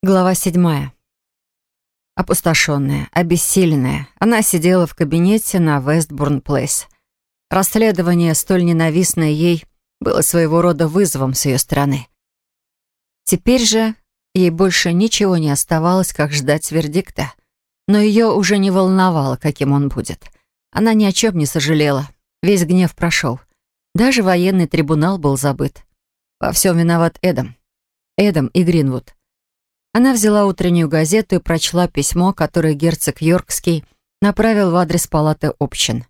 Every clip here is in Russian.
Глава седьмая. Опустошенная, обессиленная, она сидела в кабинете на Вестбурн-Плейс. Расследование, столь ненавистное ей, было своего рода вызовом с ее стороны. Теперь же ей больше ничего не оставалось, как ждать вердикта. Но ее уже не волновало, каким он будет. Она ни о чем не сожалела. Весь гнев прошел. Даже военный трибунал был забыт. Во всем виноват Эдам. Эдам и Гринвуд. Она взяла утреннюю газету и прочла письмо, которое герцог Йоркский направил в адрес палаты общин.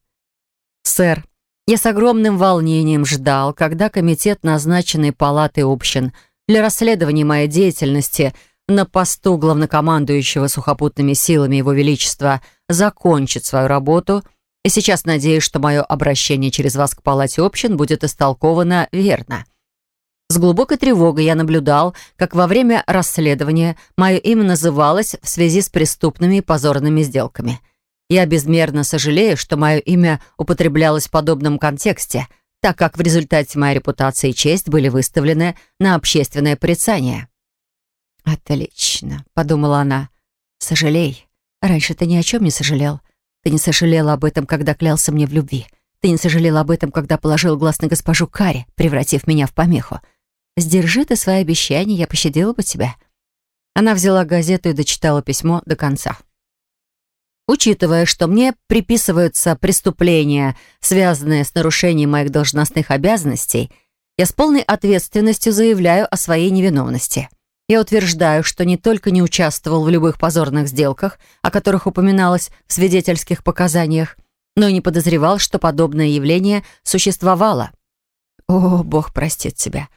«Сэр, я с огромным волнением ждал, когда комитет, назначенный палатой общин для расследования моей деятельности на посту главнокомандующего сухопутными силами Его Величества, закончит свою работу, и сейчас надеюсь, что мое обращение через вас к палате общин будет истолковано верно». С глубокой тревогой я наблюдал, как во время расследования мое имя называлось в связи с преступными и позорными сделками. Я безмерно сожалею, что мое имя употреблялось в подобном контексте, так как в результате моя репутация и честь были выставлены на общественное порицание. «Отлично», — подумала она. «Сожалей. Раньше ты ни о чем не сожалел. Ты не сожалел об этом, когда клялся мне в любви. Ты не сожалел об этом, когда положил глаз на госпожу Карри, превратив меня в помеху. Сдержи ты свои обещания, я пощадила бы тебя». Она взяла газету и дочитала письмо до конца. Учитывая, что мне приписываются преступления, связанные с нарушением моих должностных обязанностей, я с полной ответственностью заявляю о своей невиновности. Я утверждаю, что не только не участвовал в любых позорных сделках, о которых упоминалось в свидетельских показаниях, но и не подозревал, что подобное явление существовало. О, Бог простит тебя.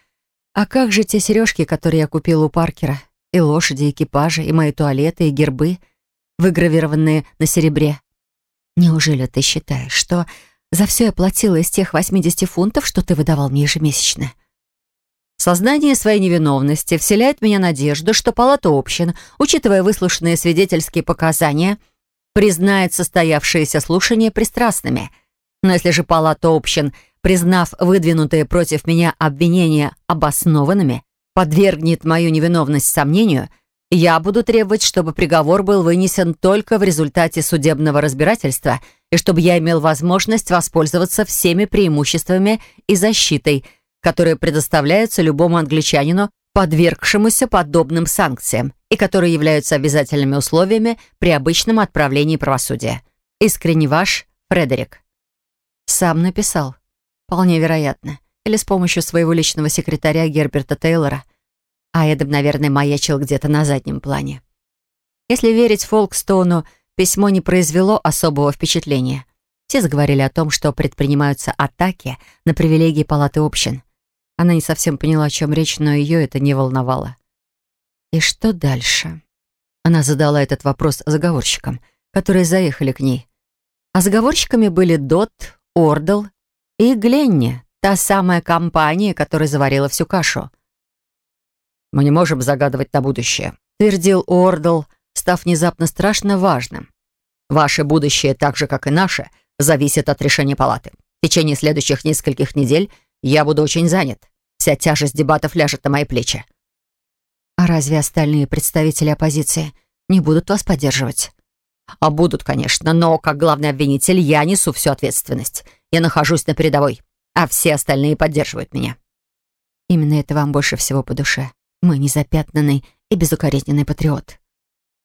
А как же те сережки, которые я купила у Паркера? И лошади, и экипажи, и мои туалеты, и гербы, выгравированные на серебре? Неужели ты считаешь, что за все я платила из тех 80 фунтов, что ты выдавал мне ежемесячно? Сознание своей невиновности вселяет в меня надежду, что палата общин, учитывая выслушанные свидетельские показания, признает состоявшиеся слушания пристрастными. Но если же палата общин – признав выдвинутые против меня обвинения обоснованными, подвергнет мою невиновность сомнению, я буду требовать, чтобы приговор был вынесен только в результате судебного разбирательства и чтобы я имел возможность воспользоваться всеми преимуществами и защитой, которые предоставляются любому англичанину, подвергшемуся подобным санкциям и которые являются обязательными условиями при обычном отправлении правосудия. Искренне ваш, Фредерик. Сам написал. Вполне вероятно. Или с помощью своего личного секретаря Герберта Тейлора. А Эдам, наверное, маячил где-то на заднем плане. Если верить Фолкстоуну, письмо не произвело особого впечатления. Все заговорили о том, что предпринимаются атаки на привилегии палаты общин. Она не совсем поняла, о чем речь, но ее это не волновало. «И что дальше?» Она задала этот вопрос заговорщикам, которые заехали к ней. А заговорщиками были Дот, Ордл и Гленни, та самая компания, которая заварила всю кашу. «Мы не можем загадывать на будущее», — твердил Уордл, став внезапно страшно важным. «Ваше будущее, так же, как и наше, зависит от решения палаты. В течение следующих нескольких недель я буду очень занят. Вся тяжесть дебатов ляжет на мои плечи». «А разве остальные представители оппозиции не будут вас поддерживать?» «А будут, конечно, но как главный обвинитель я несу всю ответственность. Я нахожусь на передовой, а все остальные поддерживают меня. Именно это вам больше всего по душе. Мы незапятнанный и безукоризненный патриот.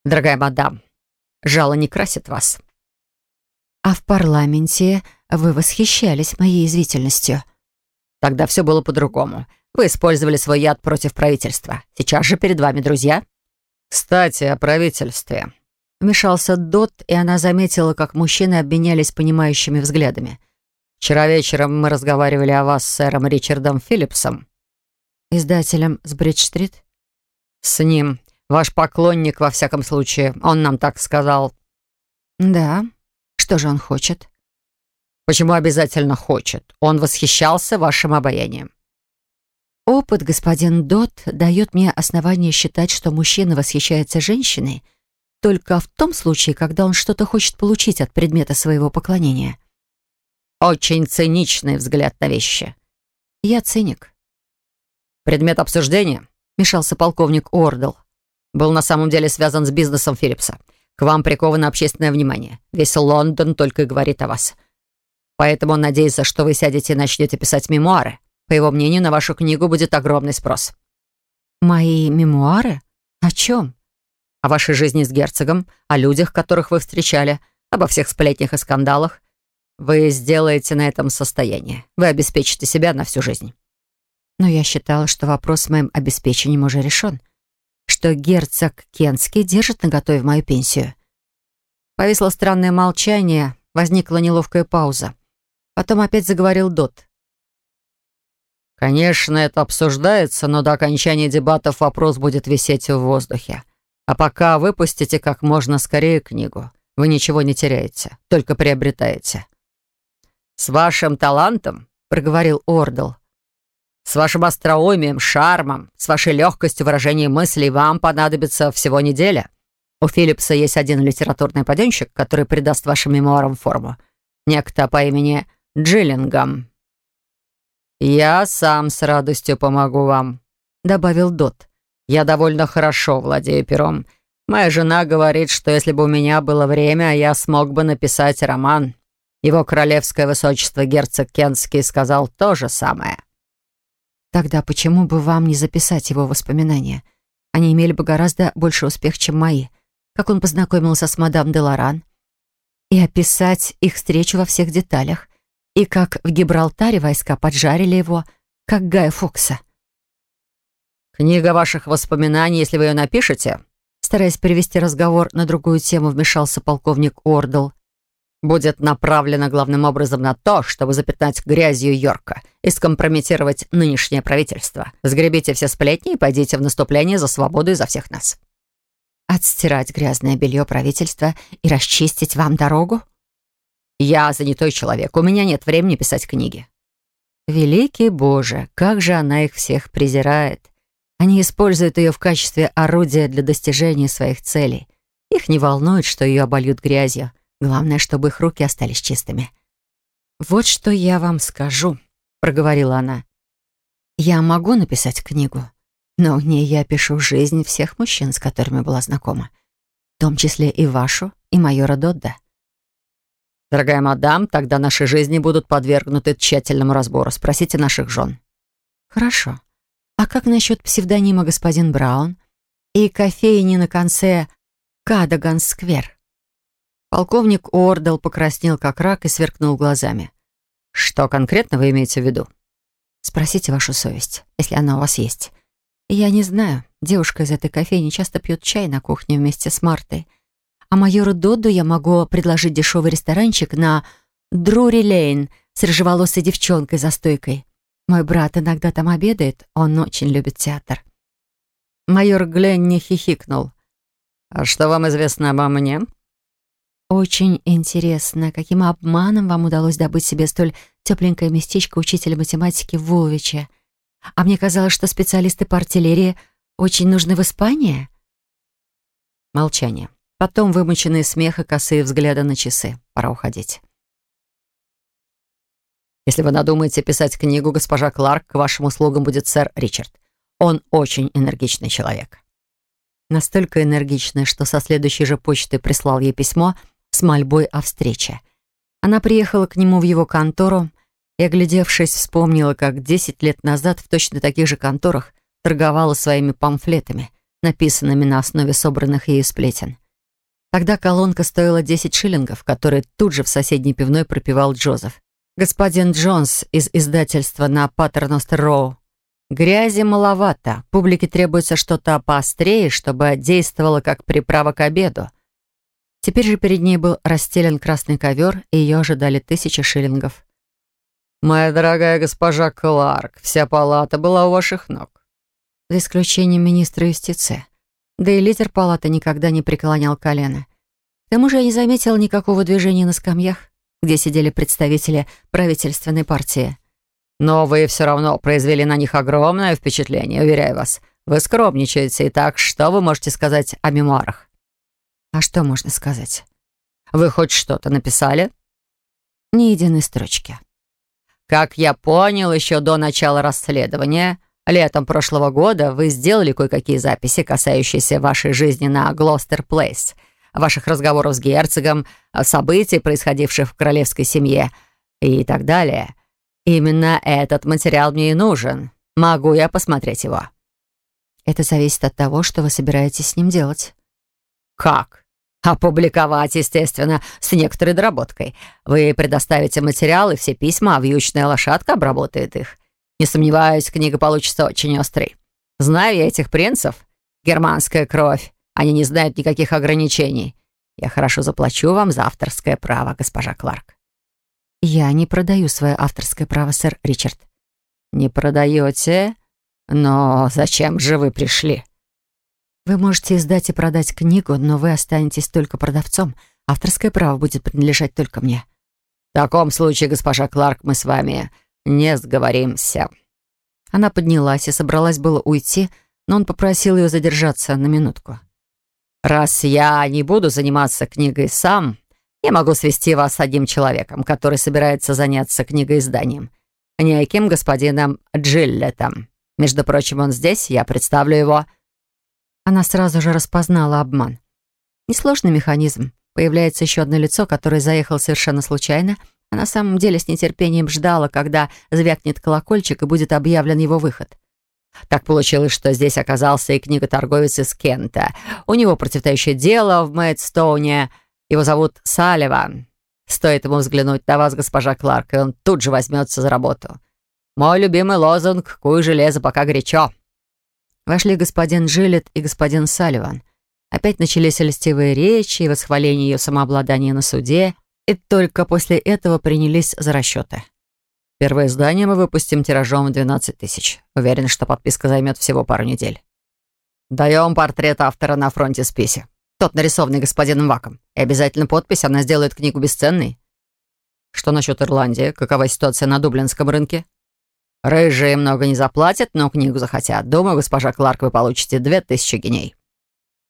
Дорогая мадам, жало не красит вас. А в парламенте вы восхищались моей извительностью. Тогда все было по-другому. Вы использовали свой яд против правительства. Сейчас же перед вами друзья. Кстати, о правительстве. Вмешался Дот, и она заметила, как мужчины обменялись понимающими взглядами. Вчера вечером мы разговаривали о вас с сэром Ричардом Филлипсом. Издателем с Бридж-стрит? С ним. Ваш поклонник, во всяком случае. Он нам так сказал. Да. Что же он хочет? Почему обязательно хочет? Он восхищался вашим обаянием. Опыт, господин Дот, дает мне основание считать, что мужчина восхищается женщиной только в том случае, когда он что-то хочет получить от предмета своего поклонения. Очень циничный взгляд на вещи. Я циник. Предмет обсуждения, мешался полковник Ордл. был на самом деле связан с бизнесом Филлипса. К вам приковано общественное внимание. Весь Лондон только и говорит о вас. Поэтому он надеется, что вы сядете и начнете писать мемуары. По его мнению, на вашу книгу будет огромный спрос. Мои мемуары? О чем? О вашей жизни с герцогом, о людях, которых вы встречали, обо всех сплетнях и скандалах. Вы сделаете на этом состояние. Вы обеспечите себя на всю жизнь. Но я считала, что вопрос с моим обеспечением уже решен. Что герцог Кенский держит наготове мою пенсию. Повисло странное молчание, возникла неловкая пауза. Потом опять заговорил Дот. «Конечно, это обсуждается, но до окончания дебатов вопрос будет висеть в воздухе. А пока выпустите как можно скорее книгу. Вы ничего не теряете, только приобретаете». «С вашим талантом», — проговорил Ордл, с вашим остроумием, шармом, с вашей легкостью выражения мыслей вам понадобится всего неделя. У Филлипса есть один литературный паденщик, который придаст вашим мемуарам форму. Некто по имени Джиллингам. «Я сам с радостью помогу вам», — добавил Дот. «Я довольно хорошо владею пером. Моя жена говорит, что если бы у меня было время, я смог бы написать роман. Его королевское высочество герцог Кенский сказал то же самое». Тогда почему бы вам не записать его воспоминания? Они имели бы гораздо больше успех, чем мои. Как он познакомился с мадам де Лоран. И описать их встречу во всех деталях. И как в Гибралтаре войска поджарили его, как Гая Фокса. «Книга ваших воспоминаний, если вы ее напишете?» Стараясь перевести разговор на другую тему, вмешался полковник Ордл будет направлена главным образом на то, чтобы запятнать грязью Йорка и скомпрометировать нынешнее правительство. Сгребите все сплетни и пойдите в наступление за свободу и за всех нас». «Отстирать грязное белье правительства и расчистить вам дорогу?» «Я занятой человек, у меня нет времени писать книги». «Великий Боже, как же она их всех презирает!» Они используют ее в качестве орудия для достижения своих целей. Их не волнует, что ее обольют грязью. Главное, чтобы их руки остались чистыми. «Вот что я вам скажу», — проговорила она. «Я могу написать книгу, но в ней я пишу жизнь всех мужчин, с которыми была знакома, в том числе и вашу, и майора Додда». «Дорогая мадам, тогда наши жизни будут подвергнуты тщательному разбору. Спросите наших жен». «Хорошо. А как насчет псевдонима господин Браун и кофейни на конце Кадаган-сквер?» Полковник Ордел покраснел как рак и сверкнул глазами. «Что конкретно вы имеете в виду?» «Спросите вашу совесть, если она у вас есть. Я не знаю. Девушка из этой кофейни часто пьет чай на кухне вместе с Мартой. А майору Додду я могу предложить дешевый ресторанчик на Друри-Лейн с рыжеволосой девчонкой за стойкой. Мой брат иногда там обедает, он очень любит театр». Майор Гленни хихикнул. «А что вам известно обо мне?» Очень интересно, каким обманом вам удалось добыть себе столь тепленькое местечко учителя математики в. А мне казалось, что специалисты по артиллерии очень нужны в Испании. Молчание. Потом вымученный смех и косые взгляды на часы. Пора уходить. Если вы надумаете писать книгу, госпожа Кларк, к вашим услугам будет сэр Ричард. Он очень энергичный человек. Настолько энергичный, что со следующей же почты прислал ей письмо — с мольбой о встрече. Она приехала к нему в его контору и, оглядевшись, вспомнила, как 10 лет назад в точно таких же конторах торговала своими памфлетами, написанными на основе собранных ею сплетен. Тогда колонка стоила 10 шиллингов, которые тут же в соседней пивной пропивал Джозеф. Господин Джонс из издательства на Паттерностер-Роу. Грязи маловато, публике требуется что-то поострее, чтобы действовало как приправа к обеду. Теперь же перед ней был расстелен красный ковер, и ее ожидали тысячи шиллингов. «Моя дорогая госпожа Кларк, вся палата была у ваших ног». За исключением министра юстиции. Да и лидер палаты никогда не преклонял колено. К тому же я не заметила никакого движения на скамьях, где сидели представители правительственной партии. «Но вы все равно произвели на них огромное впечатление, уверяю вас. Вы скромничаете, и так что вы можете сказать о мемуарах?» А что можно сказать? Вы хоть что-то написали? Ни единой строчки. Как я понял, еще до начала расследования Летом прошлого года вы сделали кое-какие записи, касающиеся вашей жизни на Глостер Плейс, ваших разговоров с герцогом, событий, происходивших в королевской семье и так далее. Именно этот материал мне и нужен. Могу я посмотреть его?» «Это зависит от того, что вы собираетесь с ним делать». «Как?» Опубликовать, естественно, с некоторой доработкой. Вы предоставите материал и все письма, а вьючная лошадка обработает их. Не сомневаюсь, книга получится очень острой. Знаю я этих принцев. Германская кровь. Они не знают никаких ограничений. Я хорошо заплачу вам за авторское право, госпожа Кларк. Я не продаю свое авторское право, сэр Ричард. Не продаете? Но зачем же вы пришли? Вы можете издать и продать книгу, но вы останетесь только продавцом. Авторское право будет принадлежать только мне. В таком случае, госпожа Кларк, мы с вами не сговоримся. Она поднялась и собралась было уйти, но он попросил ее задержаться на минутку. «Раз я не буду заниматься книгой сам, я могу свести вас с одним человеком, который собирается заняться книгоизданием, неким господином Джиллетом. Между прочим, он здесь, я представлю его. Она сразу же распознала обман. Несложный механизм. Появляется еще одно лицо, которое заехал совершенно случайно, а на самом деле с нетерпением ждала, когда звякнет колокольчик и будет объявлен его выход. Так получилось, что здесь оказался и книготорговец из Кента. У него процветающее дело в Мэйдстоуне. Его зовут Салливан. Стоит ему взглянуть на вас, госпожа Кларк, и он тут же возьмется за работу. Мой любимый лозунг «Куй железо, пока горячо». Вошли господин Джилет и господин Салливан. Опять начались льстивые речи и восхваление ее самообладания на суде, и только после этого принялись за расчеты. Первое издание мы выпустим тиражом в 12 тысяч. Уверен, что подписка займет всего пару недель. Даем портрет автора на фронте списи. Тот нарисованный господином Ваком. И обязательно подпись, она сделает книгу бесценной. Что насчет Ирландии? Какова ситуация на дублинском рынке? Рыжие много не заплатят, но книгу захотят. Думаю, госпожа Кларк, вы получите две тысячи геней».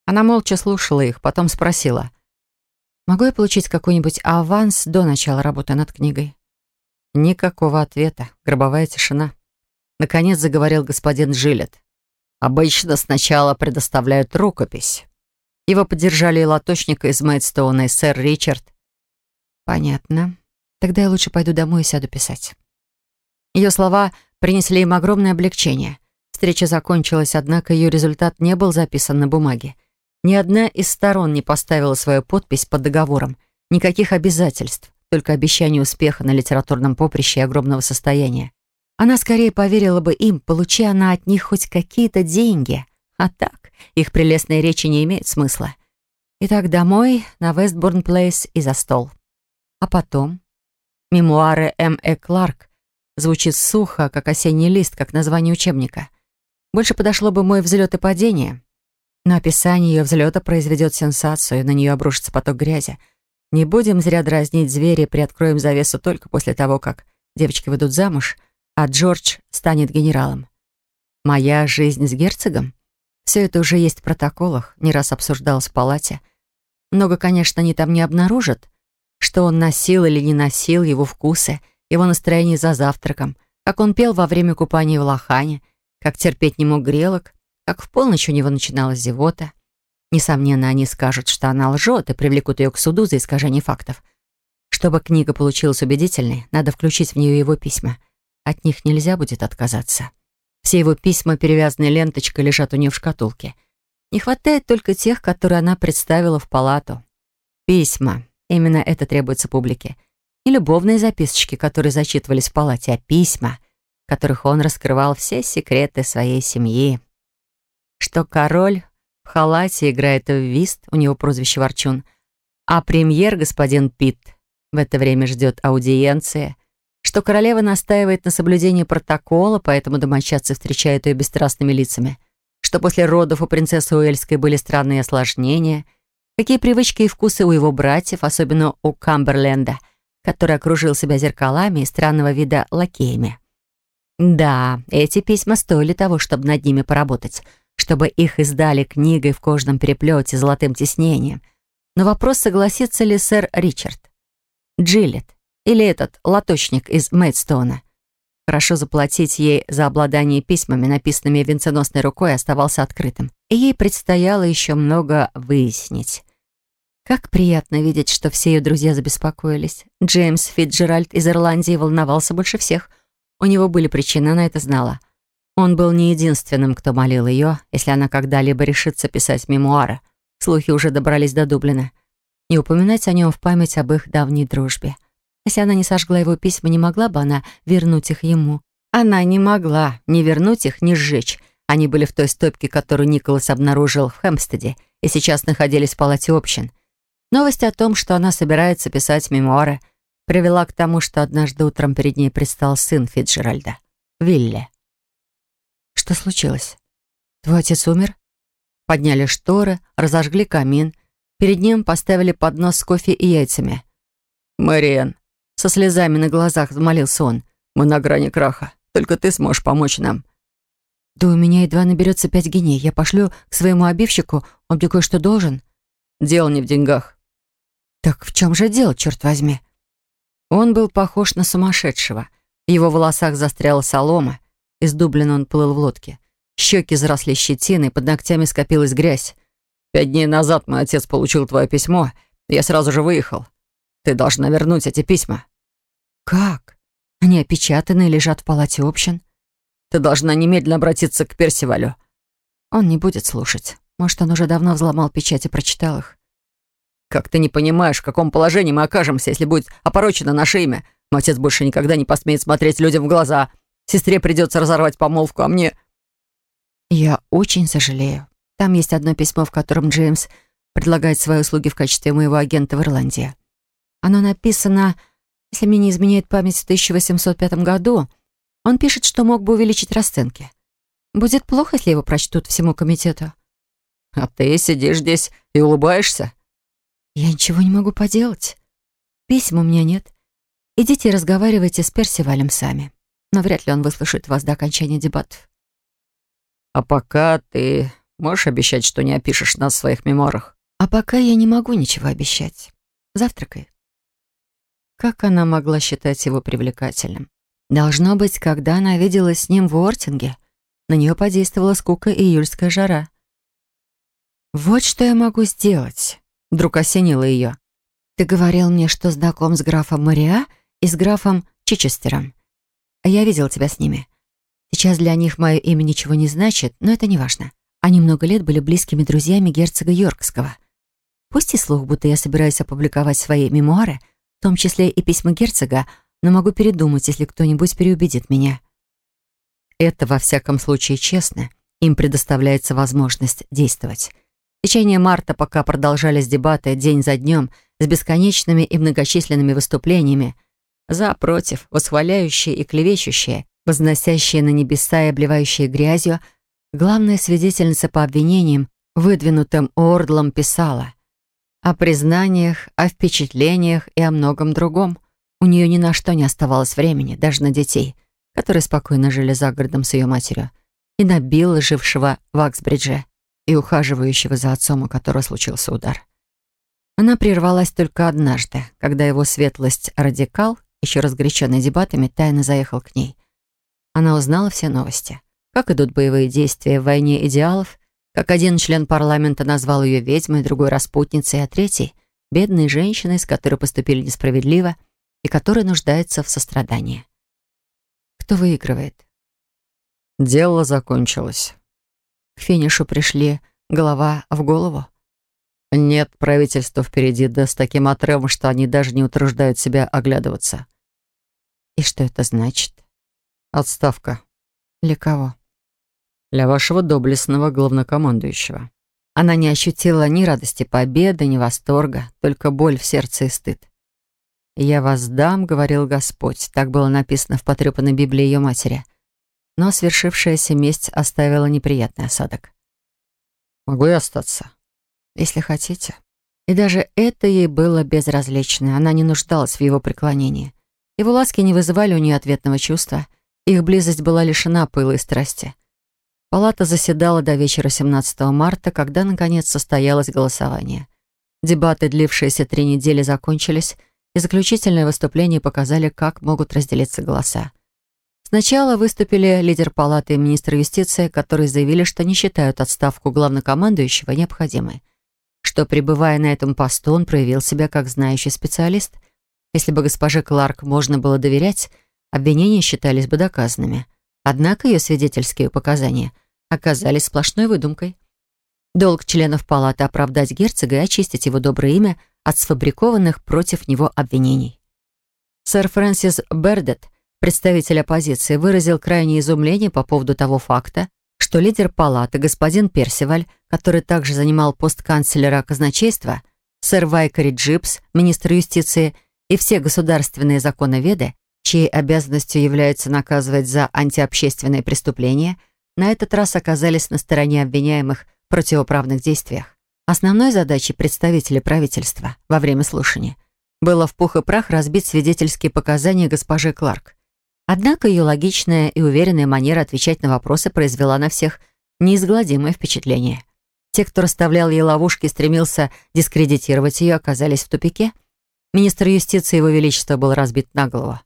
Она молча слушала их, потом спросила. «Могу я получить какой-нибудь аванс до начала работы над книгой?» Никакого ответа. Гробовая тишина. Наконец заговорил господин Джилет. «Обычно сначала предоставляют рукопись». Его поддержали и лоточник из Мэйдстоуна, и сэр Ричард. «Понятно. Тогда я лучше пойду домой и сяду писать». Ее слова принесли им огромное облегчение. Встреча закончилась, однако ее результат не был записан на бумаге. Ни одна из сторон не поставила свою подпись под договором. Никаких обязательств, только обещание успеха на литературном поприще и огромного состояния. Она скорее поверила бы им, получи она от них хоть какие-то деньги. А так, их прелестные речи не имеют смысла. Итак, домой, на Вестбурн Плейс и за стол. А потом... Мемуары М. Э. Кларк Звучит сухо, как осенний лист, как название учебника. Больше подошло бы мой взлет и падение. Но описание ее взлета произведет сенсацию, на нее обрушится поток грязи. Не будем зря дразнить зверя, приоткроем завесу только после того, как девочки выйдут замуж, а Джордж станет генералом. Моя жизнь с герцогом? Все это уже есть в протоколах, не раз обсуждалось в палате. Много, конечно, они там не обнаружат, что он носил или не носил его вкусы — его настроение за завтраком, как он пел во время купания в лохане, как терпеть не мог грелок, как в полночь у него начиналась зевота. Несомненно, они скажут, что она лжет и привлекут ее к суду за искажение фактов. Чтобы книга получилась убедительной, надо включить в нее его письма. От них нельзя будет отказаться. Все его письма, перевязанные ленточкой, лежат у нее в шкатулке. Не хватает только тех, которые она представила в палату. Письма. Именно это требуется публике. Не любовные записочки, которые зачитывались в палате, а письма, в которых он раскрывал все секреты своей семьи. Что король в халате играет в вист, у него прозвище Ворчун, а премьер, господин Питт, в это время ждет аудиенции, что королева настаивает на соблюдении протокола, поэтому домочадцы встречают ее бесстрастными лицами, что после родов у принцессы Уэльской были странные осложнения, какие привычки и вкусы у его братьев, особенно у Камберленда — который окружил себя зеркалами и странного вида лакеями. Да, эти письма стоили того, чтобы над ними поработать, чтобы их издали книгой в кожном переплете золотым тиснением. Но вопрос, согласится ли сэр Ричард? Джилет или этот лоточник из Мэйдстоуна? хорошо заплатить ей за обладание письмами, написанными венценосной рукой, оставался открытым. И ей предстояло еще много выяснить. Как приятно видеть, что все ее друзья забеспокоились. Джеймс Фитджеральд из Ирландии волновался больше всех. У него были причины, она это знала. Он был не единственным, кто молил ее, если она когда-либо решится писать мемуары. Слухи уже добрались до Дублина. Не упоминать о нем в память об их давней дружбе. Если она не сожгла его письма, не могла бы она вернуть их ему. Она не могла ни вернуть их, ни сжечь. Они были в той стопке, которую Николас обнаружил в Хэмпстеде, и сейчас находились в палате общин. Новость о том, что она собирается писать мемуары, привела к тому, что однажды утром перед ней предстал сын Фитджеральда, Вилли. Что случилось? Твой отец умер? Подняли шторы, разожгли камин. Перед ним поставили поднос с кофе и яйцами. «Мэриэн», — со слезами на глазах взмолился он, «мы на грани краха. Только ты сможешь помочь нам». «Да у меня едва наберется пять геней. Я пошлю к своему обивщику, он мне кое-что должен». «Дело не в деньгах. Так в чем же дело, черт возьми? Он был похож на сумасшедшего. В его волосах застряла солома. Из Дублина он плыл в лодке. Щеки заросли щетиной, под ногтями скопилась грязь. «Пять дней назад мой отец получил твое письмо. Я сразу же выехал. Ты должна вернуть эти письма». «Как? Они опечатаны и лежат в палате общин?» «Ты должна немедленно обратиться к Персивалю». Он не будет слушать. Может, он уже давно взломал печать и прочитал их. Как ты не понимаешь, в каком положении мы окажемся, если будет опорочено наше имя? Мой отец больше никогда не посмеет смотреть людям в глаза. Сестре придется разорвать помолвку, а мне...» «Я очень сожалею. Там есть одно письмо, в котором Джеймс предлагает свои услуги в качестве моего агента в Ирландии. Оно написано, если мне не изменяет память, в 1805 году. Он пишет, что мог бы увеличить расценки. Будет плохо, если его прочтут всему комитету». «А ты сидишь здесь и улыбаешься?» «Я ничего не могу поделать. Писем у меня нет. Идите и разговаривайте с Персивалем сами. Но вряд ли он выслушает вас до окончания дебатов». «А пока ты можешь обещать, что не опишешь нас в своих мемуарах?» «А пока я не могу ничего обещать. Завтракай». Как она могла считать его привлекательным? Должно быть, когда она виделась с ним в Уортинге, на нее подействовала скука и июльская жара. «Вот что я могу сделать». Вдруг осенило ее. «Ты говорил мне, что знаком с графом Мариа и с графом Чичестером. Я видел тебя с ними. Сейчас для них мое имя ничего не значит, но это не важно. Они много лет были близкими друзьями герцога Йоркского. Пусть и слух, будто я собираюсь опубликовать свои мемуары, в том числе и письма герцога, но могу передумать, если кто-нибудь переубедит меня. Это, во всяком случае, честно. Им предоставляется возможность действовать. В течение марта, пока продолжались дебаты день за днем с бесконечными и многочисленными выступлениями, за, против, восхваляющие и клевещущие, возносящие на небеса и обливающие грязью, главная свидетельница по обвинениям, выдвинутым Ордлом, писала о признаниях, о впечатлениях и о многом другом. У нее ни на что не оставалось времени, даже на детей, которые спокойно жили за городом с ее матерью, и на Билла, жившего в Аксбридже и ухаживающего за отцом, у которого случился удар. Она прервалась только однажды, когда его светлость радикал, еще разгоряченный дебатами, тайно заехал к ней. Она узнала все новости. Как идут боевые действия в войне идеалов, как один член парламента назвал ее ведьмой, другой распутницей, а третий — бедной женщиной, с которой поступили несправедливо и которая нуждается в сострадании. Кто выигрывает? Дело закончилось. К финишу пришли голова в голову. Нет правительства впереди, да с таким отрывом, что они даже не утруждают себя оглядываться. И что это значит? Отставка. Для кого? Для вашего доблестного главнокомандующего. Она не ощутила ни радости победы, ни восторга, только боль в сердце и стыд. «Я вас дам», — говорил Господь. Так было написано в потрепанной Библии ее матери — но свершившаяся месть оставила неприятный осадок. «Могу я остаться?» «Если хотите». И даже это ей было безразлично. Она не нуждалась в его преклонении. Его ласки не вызывали у нее ответного чувства. Их близость была лишена пыла и страсти. Палата заседала до вечера 17 марта, когда, наконец, состоялось голосование. Дебаты, длившиеся три недели, закончились, и заключительные выступления показали, как могут разделиться голоса. Сначала выступили лидер палаты и министр юстиции, которые заявили, что не считают отставку главнокомандующего необходимой. Что, пребывая на этом посту, он проявил себя как знающий специалист. Если бы госпоже Кларк можно было доверять, обвинения считались бы доказанными. Однако ее свидетельские показания оказались сплошной выдумкой. Долг членов палаты оправдать герцога и очистить его доброе имя от сфабрикованных против него обвинений. Сэр Фрэнсис Бердетт Представитель оппозиции выразил крайнее изумление по поводу того факта, что лидер палаты, господин Персиваль, который также занимал пост канцлера казначейства, сэр Вайкари Джиббс, министр юстиции и все государственные законоведы, чьей обязанностью является наказывать за антиобщественные преступления, на этот раз оказались на стороне обвиняемых в противоправных действиях. Основной задачей представителей правительства во время слушания было в пух и прах разбить свидетельские показания госпожи Кларк. Однако ее логичная и уверенная манера отвечать на вопросы произвела на всех неизгладимое впечатление. Те, кто расставлял ей ловушки и стремился дискредитировать ее, оказались в тупике. Министр юстиции Его Величества был разбит на голову.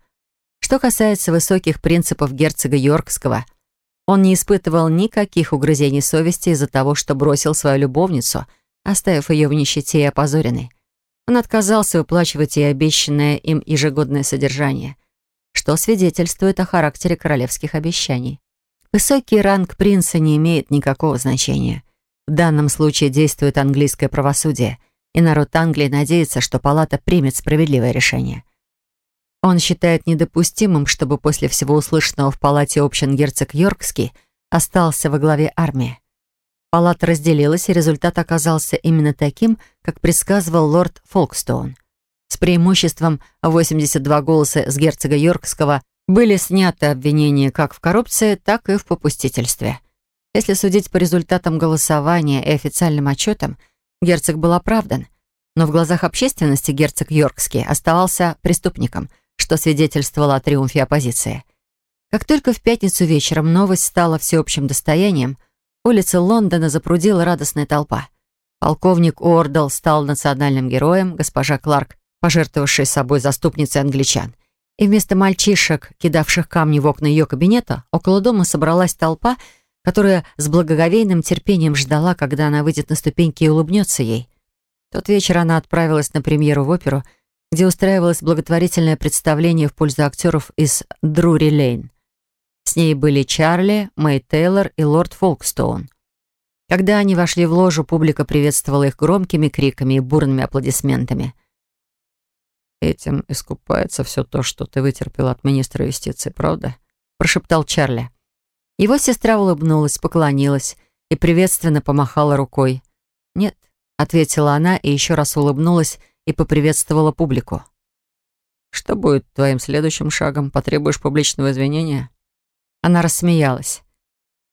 Что касается высоких принципов герцога Йоркского, он не испытывал никаких угрызений совести из-за того, что бросил свою любовницу, оставив ее в нищете и опозоренной. Он отказался выплачивать ей обещанное им ежегодное содержание – что свидетельствует о характере королевских обещаний. Высокий ранг принца не имеет никакого значения. В данном случае действует английское правосудие, и народ Англии надеется, что палата примет справедливое решение. Он считает недопустимым, чтобы после всего услышанного в палате общин герцог Йоркский остался во главе армии. Палата разделилась, и результат оказался именно таким, как предсказывал лорд Фолкстоун — с преимуществом 82 голоса с герцога Йоркского были сняты обвинения как в коррупции, так и в попустительстве. Если судить по результатам голосования и официальным отчетам, герцог был оправдан, но в глазах общественности герцог Йоркский оставался преступником, что свидетельствовало о триумфе оппозиции. Как только в пятницу вечером новость стала всеобщим достоянием, улицы Лондона запрудила радостная толпа. Полковник Уордл стал национальным героем, госпожа Кларк пожертвовавшей собой заступницей англичан. И вместо мальчишек, кидавших камни в окна ее кабинета, около дома собралась толпа, которая с благоговейным терпением ждала, когда она выйдет на ступеньки и улыбнется ей. Тот вечер она отправилась на премьеру в оперу, где устраивалось благотворительное представление в пользу актеров из Друри Лейн. С ней были Чарли, Мэй Тейлор и лорд Фолкстоун. Когда они вошли в ложу, публика приветствовала их громкими криками и бурными аплодисментами. «Этим искупается все то, что ты вытерпел от министра юстиции, правда?» прошептал Чарли. Его сестра улыбнулась, поклонилась и приветственно помахала рукой. «Нет», — ответила она и еще раз улыбнулась и поприветствовала публику. «Что будет твоим следующим шагом? Потребуешь публичного извинения?» Она рассмеялась.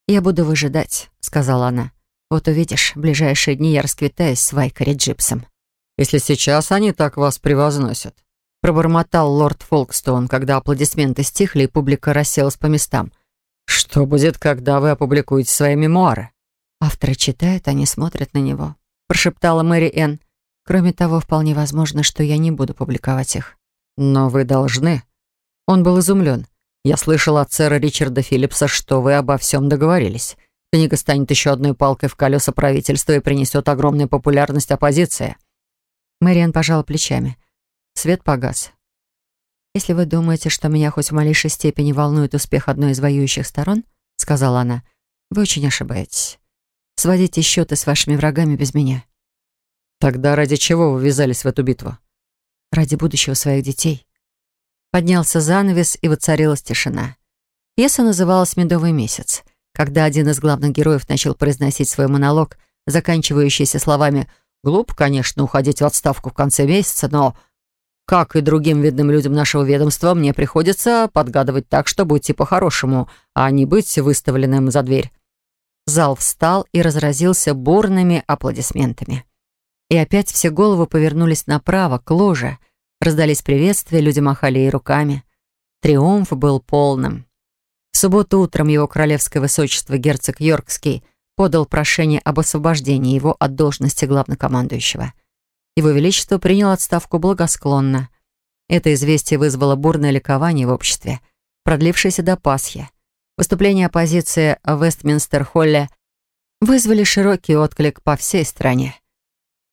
«Я буду выжидать», — сказала она. «Вот увидишь, в ближайшие дни я расквитаюсь с Вайкари Джипсом» если сейчас они так вас превозносят», пробормотал лорд Фолкстоун, когда аплодисменты стихли и публика расселась по местам. «Что будет, когда вы опубликуете свои мемуары?» «Авторы читают, они смотрят на него», прошептала Мэри Энн. «Кроме того, вполне возможно, что я не буду публиковать их». «Но вы должны». Он был изумлен. «Я слышал от сэра Ричарда Филлипса, что вы обо всем договорились. Книга станет еще одной палкой в колеса правительства и принесет огромную популярность оппозиции». Мэриан пожала плечами. Свет погас. «Если вы думаете, что меня хоть в малейшей степени волнует успех одной из воюющих сторон, — сказала она, — вы очень ошибаетесь. Сводите счеты с вашими врагами без меня». «Тогда ради чего вы ввязались в эту битву?» «Ради будущего своих детей». Поднялся занавес, и воцарилась тишина. Пьеса называлась «Медовый месяц», когда один из главных героев начал произносить свой монолог, заканчивающийся словами «Связь». Глупо, конечно, уходить в отставку в конце месяца, но, как и другим видным людям нашего ведомства, мне приходится подгадывать так, чтобы уйти по-хорошему, а не быть выставленным за дверь. Зал встал и разразился бурными аплодисментами. И опять все головы повернулись направо, к ложе. Раздались приветствия, люди махали ей руками. Триумф был полным. В субботу утром его королевское высочество герцог Йоркский – подал прошение об освобождении его от должности главнокомандующего. Его Величество принял отставку благосклонно. Это известие вызвало бурное ликование в обществе. продлившееся до Пасхи. Выступления оппозиции в Вестминстер-Холле вызвали широкий отклик по всей стране.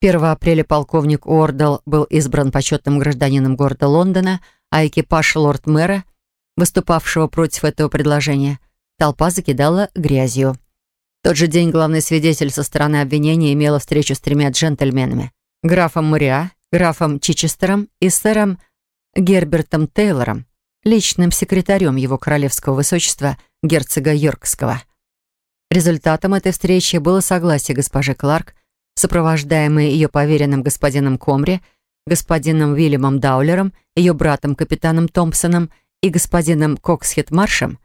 1 апреля полковник Уордл был избран почетным гражданином города Лондона, а экипаж лорд-мэра, выступавшего против этого предложения, толпа закидала грязью. Тот же день главный свидетель со стороны обвинения имела встречу с тремя джентльменами — графом Муриа, графом Чичестером и сэром Гербертом Тейлором, личным секретарем его королевского высочества герцога Йоркского. Результатом этой встречи было согласие госпожи Кларк сопровождаемые ее поверенным господином Комри, господином Уильямом Даулером, ее братом капитаном Томпсоном и господином Коксхит-Маршем,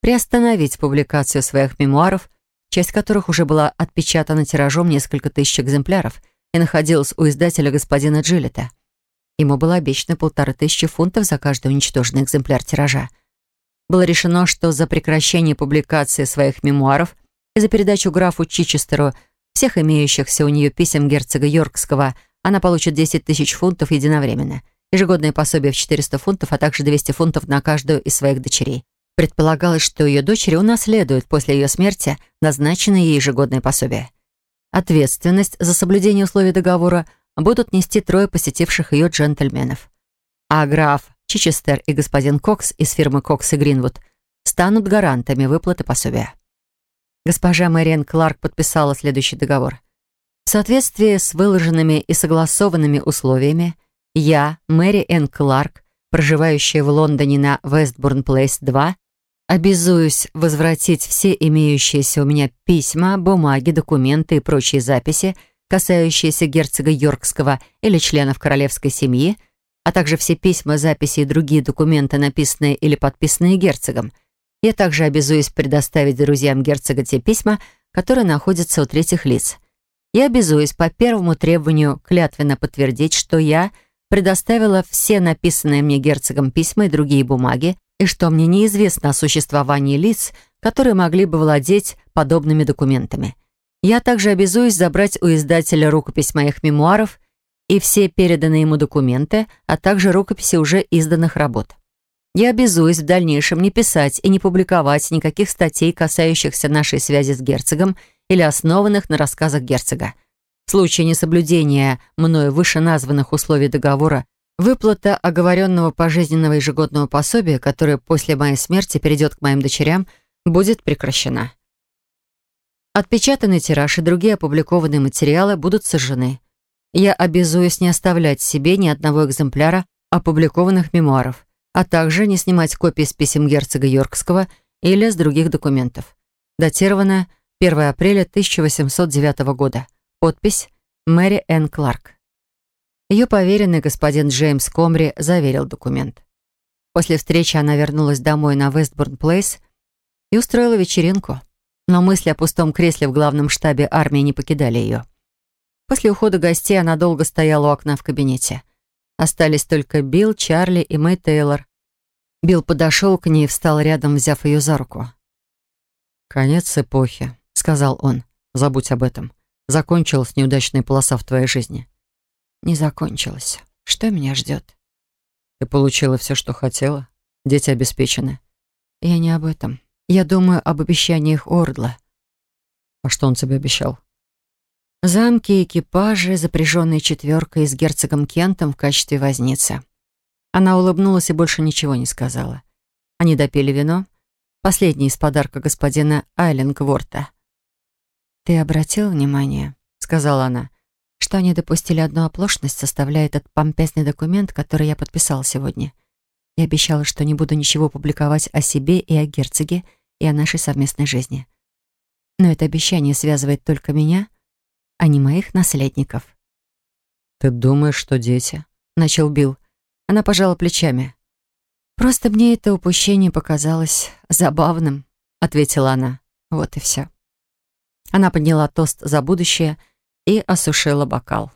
приостановить публикацию своих мемуаров, часть которых уже была отпечатана тиражом несколько тысяч экземпляров и находилась у издателя господина Джилета. Ему было обещано полторы тысячи фунтов за каждый уничтоженный экземпляр тиража. Было решено, что за прекращение публикации своих мемуаров и за передачу графу Чичестеру всех имеющихся у нее писем герцога Йоркского она получит 10 тысяч фунтов единовременно, ежегодное пособие в 400 фунтов, а также 200 фунтов на каждую из своих дочерей. Предполагалось, что ее дочери унаследуют после ее смерти назначенное ей ежегодное пособие. Ответственность за соблюдение условий договора будут нести трое посетивших ее джентльменов. А граф Чичестер и господин Кокс из фирмы Кокс и Гринвуд станут гарантами выплаты пособия. Госпожа Мэри Энн Кларк подписала следующий договор. В соответствии с выложенными и согласованными условиями, я, Мэри Энн Кларк, проживающая в Лондоне на Вестбурн-Плейс-2, обязуюсь возвратить все имеющиеся у меня письма, бумаги, документы и прочие записи, касающиеся герцога Йоркского или членов королевской семьи, а также все письма, записи и другие документы, написанные или подписанные герцогом – я также обязуюсь предоставить друзьям герцога те письма, которые находятся у третьих лиц. Я обязуюсь по первому требованию клятвенно подтвердить, что я предоставила все написанные мне герцогом письма и другие бумаги, и что мне неизвестно о существовании лиц, которые могли бы владеть подобными документами. Я также обязуюсь забрать у издателя рукопись моих мемуаров и все переданные ему документы, а также рукописи уже изданных работ. Я обязуюсь в дальнейшем не писать и не публиковать никаких статей, касающихся нашей связи с герцогом или основанных на рассказах герцога. В случае несоблюдения мною вышеназванных условий договора выплата оговоренного пожизненного ежегодного пособия, которое после моей смерти перейдет к моим дочерям, будет прекращена. Отпечатанный тираж и другие опубликованные материалы будут сожжены. Я обязуюсь не оставлять себе ни одного экземпляра опубликованных мемуаров а также не снимать копии с писем герцога Йоркского или с других документов. Датировано 1 апреля 1809 года. Подпись Мэри Энн Кларк. Ее поверенный господин Джеймс Комри заверил документ. После встречи она вернулась домой на Вестбурн-Плейс и устроила вечеринку. Но мысли о пустом кресле в главном штабе армии не покидали ее. После ухода гостей она долго стояла у окна в кабинете. Остались только Билл, Чарли и Мэй Тейлор. Билл подошел к ней и встал рядом, взяв ее за руку. «Конец эпохи», — сказал он. «Забудь об этом. Закончилась неудачная полоса в твоей жизни». «Не закончилась. Что меня ждет?» «Ты получила все, что хотела. Дети обеспечены». «Я не об этом. Я думаю об обещаниях Ордла». «А что он тебе обещал?» Замки, экипажи, запряженные четверкой с герцогом Кентом в качестве возницы. Она улыбнулась и больше ничего не сказала. Они допили вино. Последний из подарка господина Айлингворта. «Ты обратил внимание?» — сказала она что они допустили одну оплошность, составляя этот помпезный документ, который я подписала сегодня. Я обещала, что не буду ничего публиковать о себе и о герцоге, и о нашей совместной жизни. Но это обещание связывает только меня а не моих наследников. «Ты думаешь, что дети?» — начал Билл. Она пожала плечами. «Просто мне это упущение показалось забавным», — ответила она. Вот и все. Она подняла тост за будущее и осушила бокал.